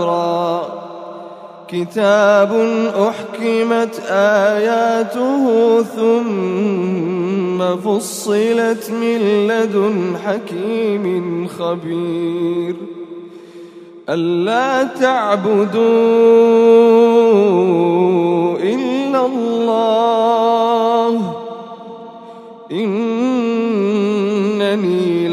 را كتاب أحكمت آياته ثم فصلت من لدن حكيم خبير. ألا تعبدوا إلا الله. إنني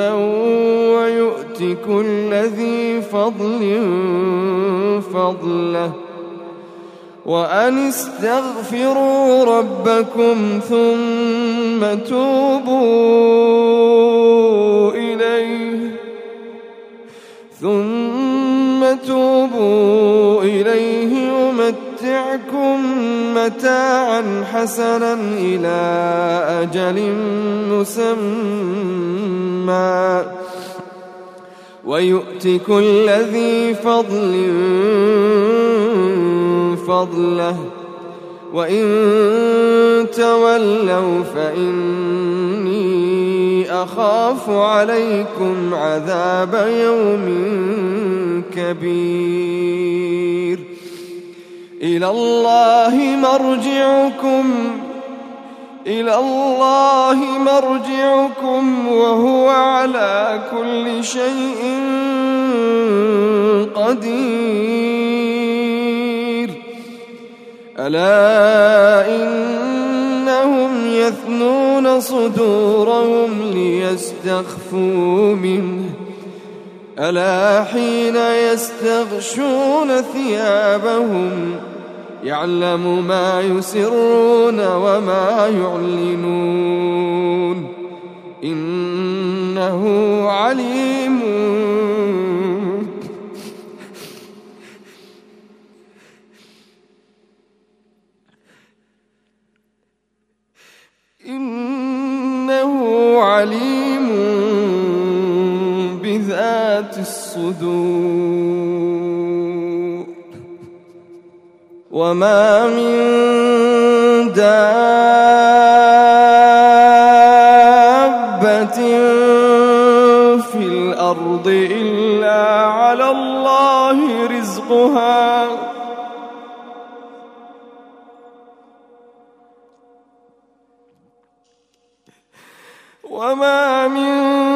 ويؤت كل ذي فضل فضله. وأن استغفروا ربكم ثم توبوا إليه. ثم توبوا إليه يمتعكم متاعا حسنا إلى أجل مسمى. ويؤت كل ذي فضل فضله. وإن تولوا فإني أخاف عليكم عذاب يوم كبير. إلى الله مرجعكم. إلى الله مرجعكم وهو على كل شيء قدير. ألا إنهم يثنون صدورهم ليستخفوا منه. ألا حين يستغشون ثيابهم يعلم ما يسرون وما يعلنون. إنه عليم. إنه عليم بذات الصدور. وما من دابة في الأرض إلا على الله رزقها وما من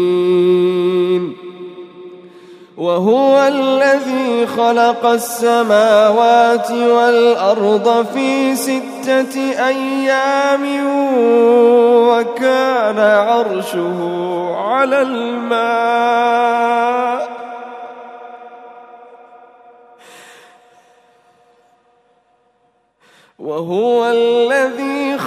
وهو الذي خلق السماوات والأرض في ستة أيام وكان عرشه على الماء. وهو الذي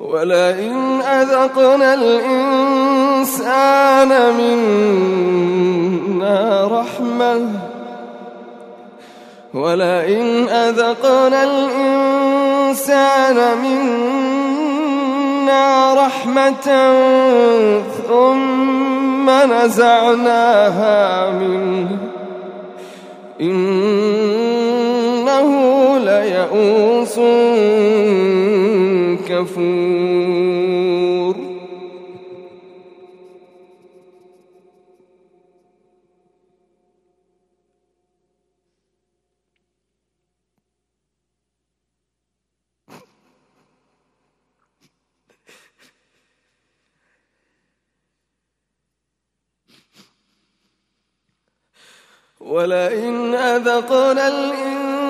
ولئن أذقنا الإنسان منا رحمة ولئن أذقنا الإنسان منا رحمة ثم نزعناها منه إنه ليئوس كفور ولئن أذقنا الإنسان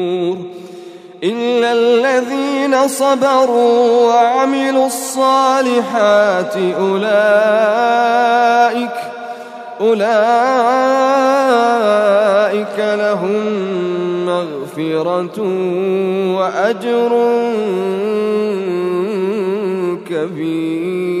إلا الذين صبروا وعملوا الصالحات أولئك أولئك لهم مغفرة وأجر كبير.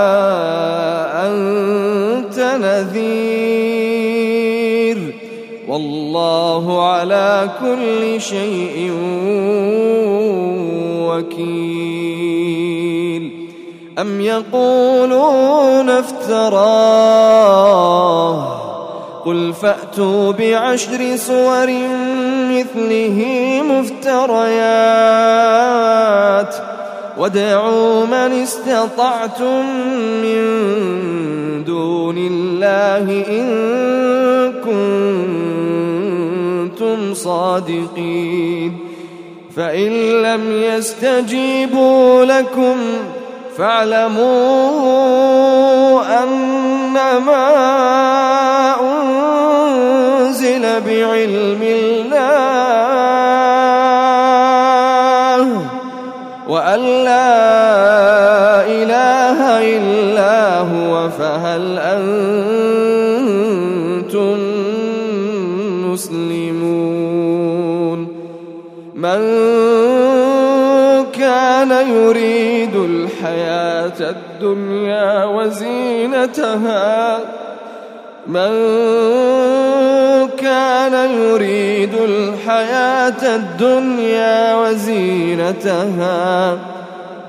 والله على كل شيء وكيل. أم يقولون افتراه؟ قل فأتوا بعشر سور مثله مفتريات. وادعوا من استطعتم من دون الله إن كنتم صادقين فإن لم يستجيبوا لكم فاعلموا أنما أنزل بعلم الدنيا وزينتها من كان يريد الحياة الدنيا وزينتها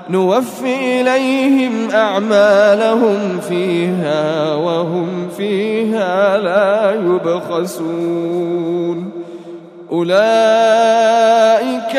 نوفي إليهم أعمالهم فيها وهم فيها لا يبخسون. أولئك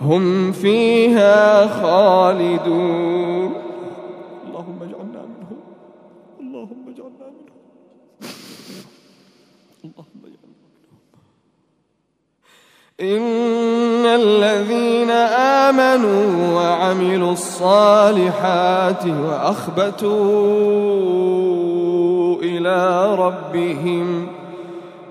هم فيها خالدون. اللهم اجعلنا منهم. اللهم اجعلنا منهم. اللهم اجعلنا إن الذين آمنوا وعملوا الصالحات وأخبتوا إلى ربهم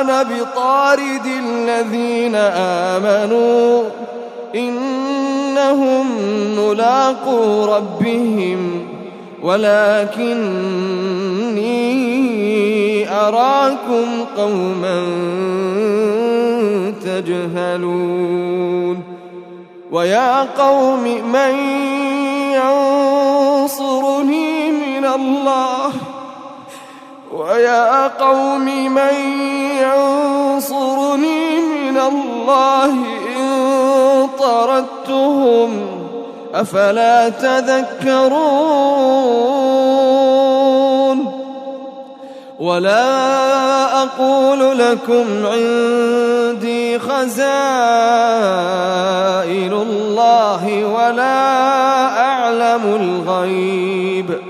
أنا بطارد الذين آمنوا إنهم ملاقو ربهم ولكني أراكم قوما تجهلون ويا قوم من ينصرني من الله ويا قوم من ينصرني من الله إن طردتهم أفلا تذكرون ولا أقول لكم عندي خزائن الله ولا أعلم الغيب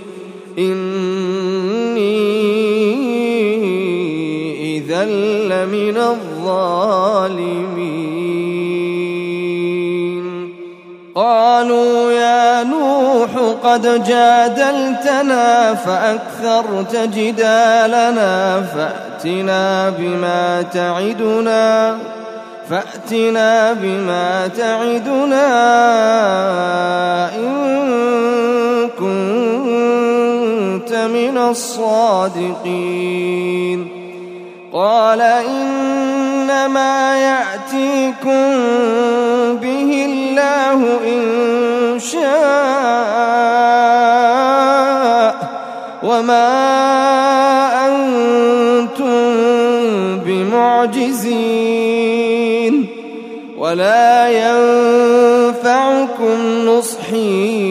إني إذا لمن الظالمين قالوا يا نوح قد جادلتنا فأكثرت جدالنا فأتنا بما تعدنا فأتنا بما تعدنا إن كنت من الصادقين. قال إنما يأتيكم به الله إن شاء وما أنتم بمعجزين. ولا ينفعكم نصحي إن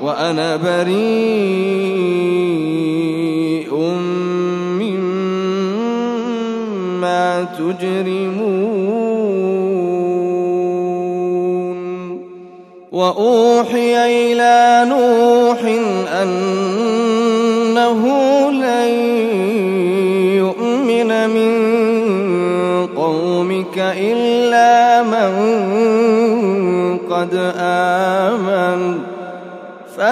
وأنا بريء مما تجرمون. وأوحي إلى نوح أنه لن يؤمن من قومك إلا من قد آمن.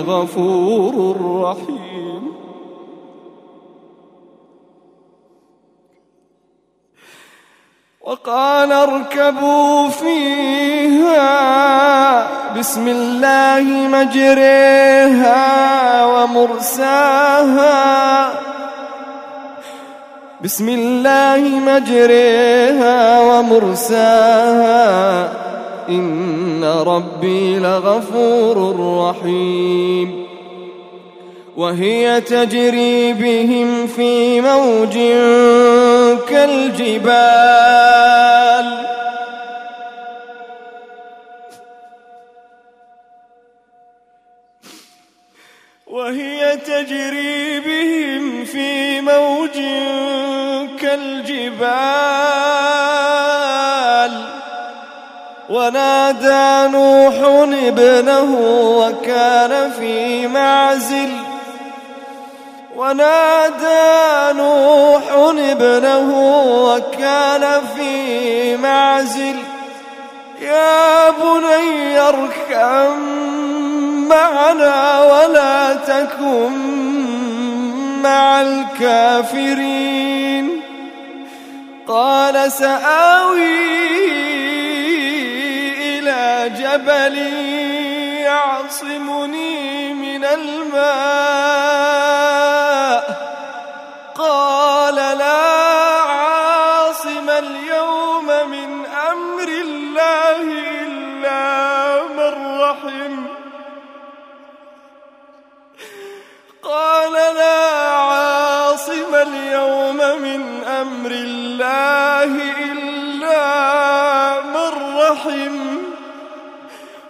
ربي لغفور رحيم. وقال اركبوا فيها. بسم الله مجريها ومرساها. بسم الله مجريها ومرساها. إن ربي لغفور رحيم وهي تجري بهم في موج كالجبال وهي تجري بهم في موج كالجبال ونادى نوح ابنه وكان في معزل. ونادى نوح ابنه وكان في معزل. يا بني اركم معنا ولا تكن مع الكافرين. قال سآوي جبل يعصمني من الماء. قال لا عاصم اليوم من أمر الله إلا من رحم. قال لا عاصم اليوم من أمر الله إلا من رحم.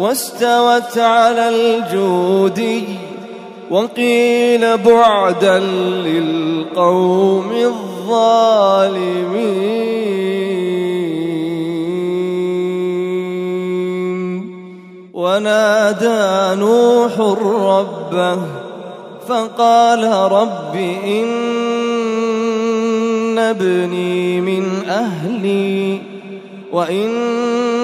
واستوت على الجودي وقيل بعدا للقوم الظالمين. ونادى نوح ربه فقال رب إن ابني من أهلي وإن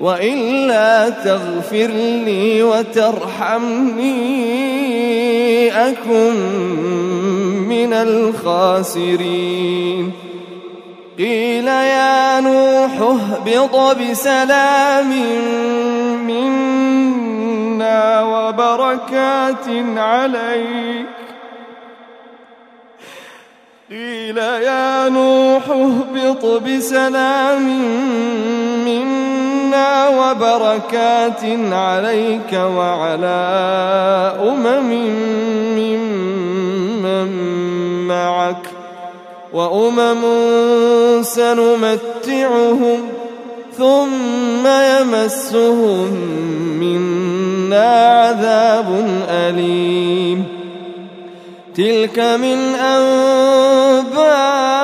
وإلا تغفر لي وترحمني أكن من الخاسرين. قيل يا نوح اهبط بسلام منا وبركات عليك. قيل يا نوح اهبط بسلام وبركات عليك وعلى أمم ممن معك وأمم سنمتعهم ثم يمسهم منا عذاب أليم تلك من أنباء